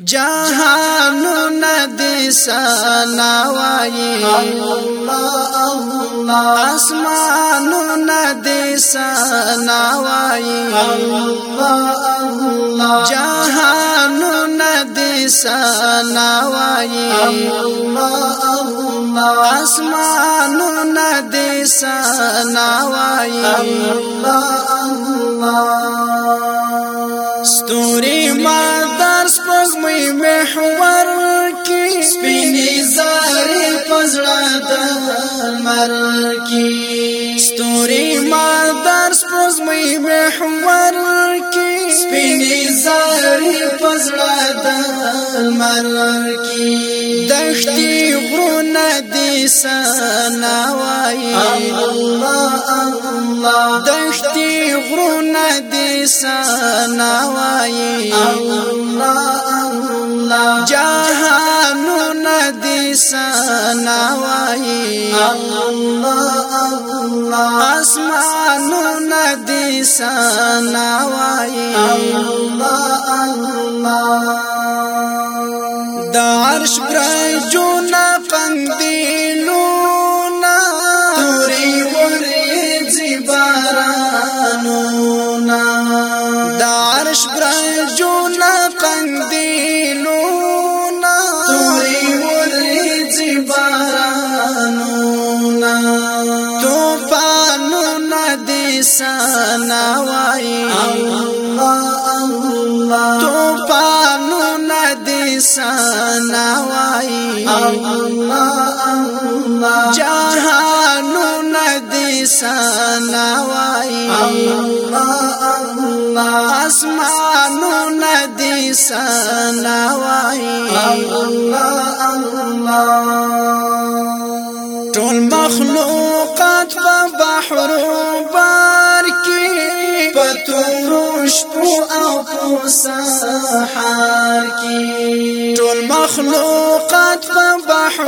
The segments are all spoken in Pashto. جهانو ندی سناوایی اسمانو ندی سناوایی جهانو ندی سناوایی اسمانو ندی سناوایی الله الله محور کې سپینې زارې پزړه د مر کې ستوري ما درس پوز مې محور کې سپینې زارې پزړه د مر کې دښتې غرونه دي سنا وای الله الله دښتې غرونه دي سنا وای الله الله جهانو ندی سنا وای الله الله اسمانو ندی سنا وای الله الله د عرش پر جونا پندینو نا توري ورې زبارانو نا د عرش پر جونا افسانه وای الله الله طوفانو ندی سنا وای الله الله جهانو ندی سنا وای الله الله اسمانو ندی سنا وای الله الله ټول مخلوقات په بحر او په سحر کې ټول مخلوقات په بحر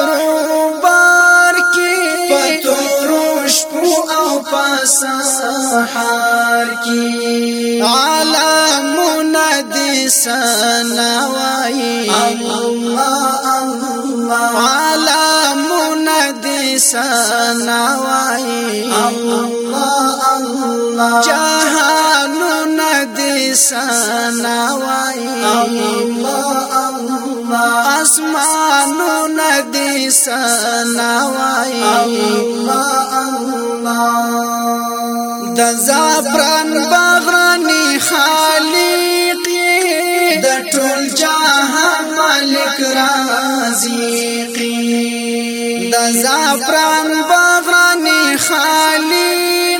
بار کې په تورو شپو او په سحر کې عالمونه دې سناوي الله الله عالمونه دې سناوي الله الله سنا وای الله الله اسمانو ندی سنا وای الله الله د زعفران بغرانی خالق د ټول جهان مالک رازق د زعفران بغرانی خالق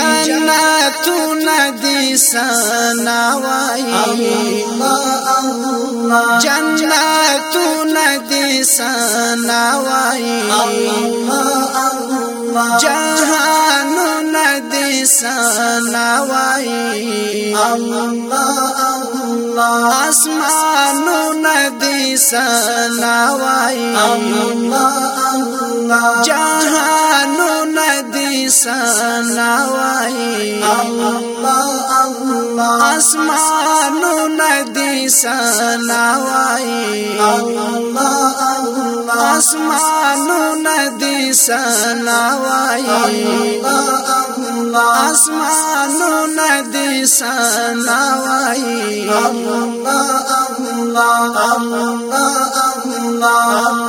جنتونه دي سنا وای الله جنتونه دي سنا وای الله جهانونه دي سنا وای الله الله اسمانونه دي سنا وای الله الله جهانونه سنا وای الله الله اسمانو ندی سنا وای الله الله اسمانو ندی سنا وای الله الله اسمانو ندی سنا وای الله الله الله الله